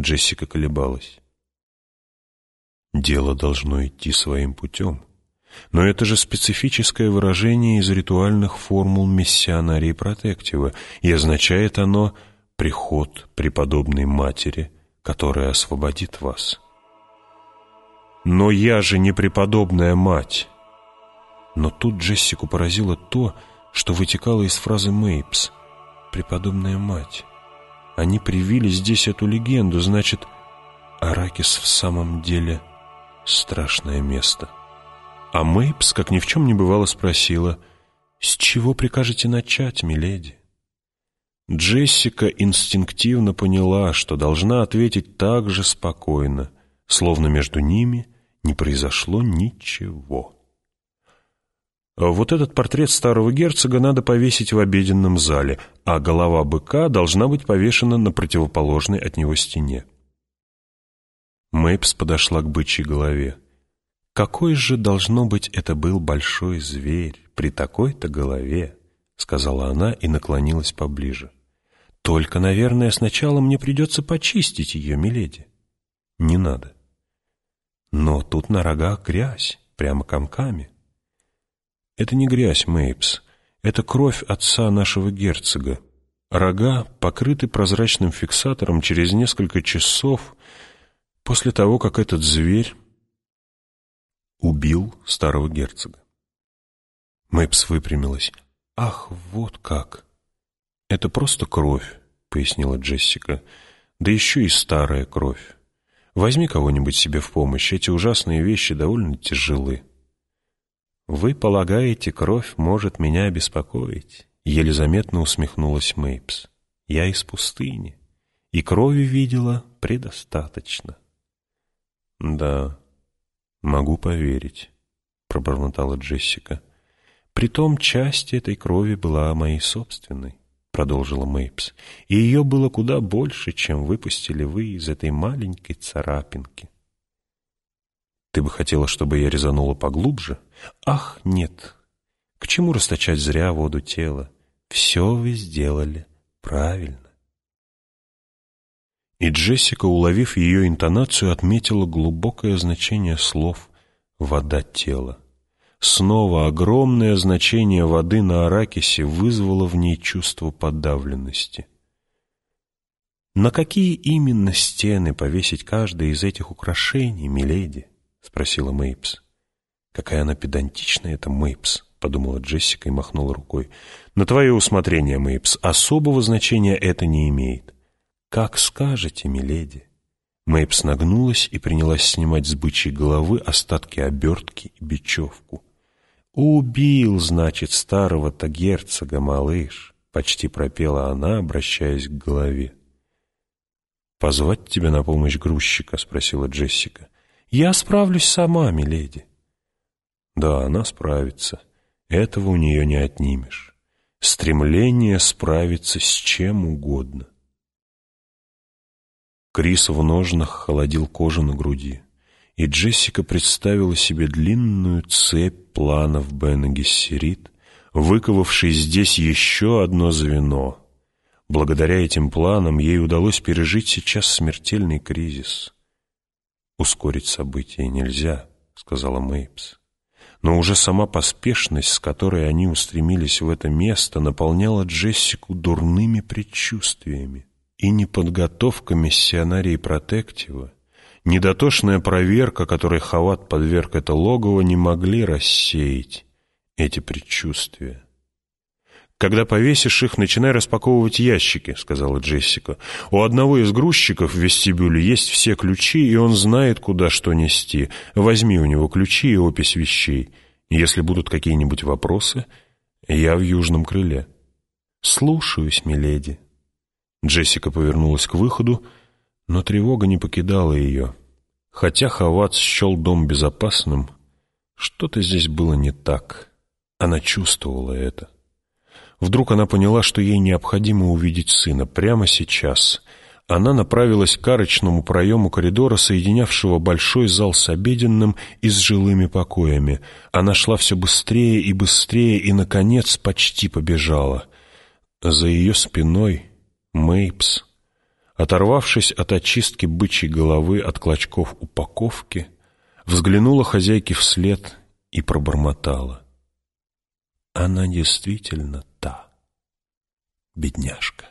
Джессика колебалась. Дело должно идти своим путем. Но это же специфическое выражение из ритуальных формул миссионарии протектива, и означает оно «приход преподобной матери, которая освободит вас». «Но я же не преподобная мать!» Но тут Джессику поразило то, что вытекало из фразы Мейпс. «Преподобная мать». Они привили здесь эту легенду, значит, Аракис в самом деле страшное место. А Мейпс, как ни в чем не бывало, спросила, «С чего прикажете начать, миледи?» Джессика инстинктивно поняла, что должна ответить так же спокойно, словно между ними не произошло ничего. Вот этот портрет старого герцога надо повесить в обеденном зале, а голова быка должна быть повешена на противоположной от него стене. Мэйпс подошла к бычьей голове. «Какой же, должно быть, это был большой зверь при такой-то голове?» — сказала она и наклонилась поближе. «Только, наверное, сначала мне придется почистить ее, миледи». «Не надо». «Но тут на рогах грязь, прямо комками». Это не грязь, Мейпс. Это кровь отца нашего герцога. Рога покрыты прозрачным фиксатором через несколько часов после того, как этот зверь убил старого герцога. Мэйпс выпрямилась. «Ах, вот как!» «Это просто кровь», — пояснила Джессика. «Да еще и старая кровь. Возьми кого-нибудь себе в помощь. Эти ужасные вещи довольно тяжелы». «Вы полагаете, кровь может меня беспокоить?» Еле заметно усмехнулась Мейпс. «Я из пустыни, и крови видела предостаточно». «Да, могу поверить», — пробормотала Джессика. «Притом часть этой крови была моей собственной», — продолжила Мейпс, «и ее было куда больше, чем выпустили вы из этой маленькой царапинки». Ты бы хотела, чтобы я резанула поглубже? Ах, нет. К чему расточать зря воду тела? Все вы сделали правильно. И Джессика, уловив ее интонацию, отметила глубокое значение слов «вода тела». Снова огромное значение воды на Аракисе вызвало в ней чувство подавленности. На какие именно стены повесить каждое из этих украшений, миледи? — спросила Мейпс. «Какая она педантичная, эта Мейпс», — подумала Джессика и махнула рукой. «На твое усмотрение, Мейпс, особого значения это не имеет». «Как скажете, миледи». Мейпс нагнулась и принялась снимать с бычьей головы остатки обертки и бечевку. «Убил, значит, старого-то герцога, малыш», — почти пропела она, обращаясь к голове. «Позвать тебя на помощь грузчика?» — спросила Джессика. «Я справлюсь сама, миледи». Да, она справится. Этого у нее не отнимешь. Стремление справиться с чем угодно. Крис в ножнах холодил кожу на груди, и Джессика представила себе длинную цепь планов Бена Гессерит, выковавшей здесь еще одно звено. Благодаря этим планам ей удалось пережить сейчас смертельный кризис — «Ускорить события нельзя», — сказала Мейпс. Но уже сама поспешность, с которой они устремились в это место, наполняла Джессику дурными предчувствиями. И неподготовка миссионарии Протектива, недотошная проверка, которой Хават подверг это логово, не могли рассеять эти предчувствия. «Когда повесишь их, начинай распаковывать ящики», — сказала Джессика. «У одного из грузчиков в вестибюле есть все ключи, и он знает, куда что нести. Возьми у него ключи и опись вещей. Если будут какие-нибудь вопросы, я в южном крыле». «Слушаюсь, миледи». Джессика повернулась к выходу, но тревога не покидала ее. Хотя Хават счел дом безопасным, что-то здесь было не так. Она чувствовала это. Вдруг она поняла, что ей необходимо увидеть сына прямо сейчас. Она направилась к арочному проему коридора, соединявшего большой зал с обеденным и с жилыми покоями. Она шла все быстрее и быстрее и, наконец, почти побежала. За ее спиной Мейпс Оторвавшись от очистки бычьей головы от клочков упаковки, взглянула хозяйке вслед и пробормотала. Она действительно та, бедняжка.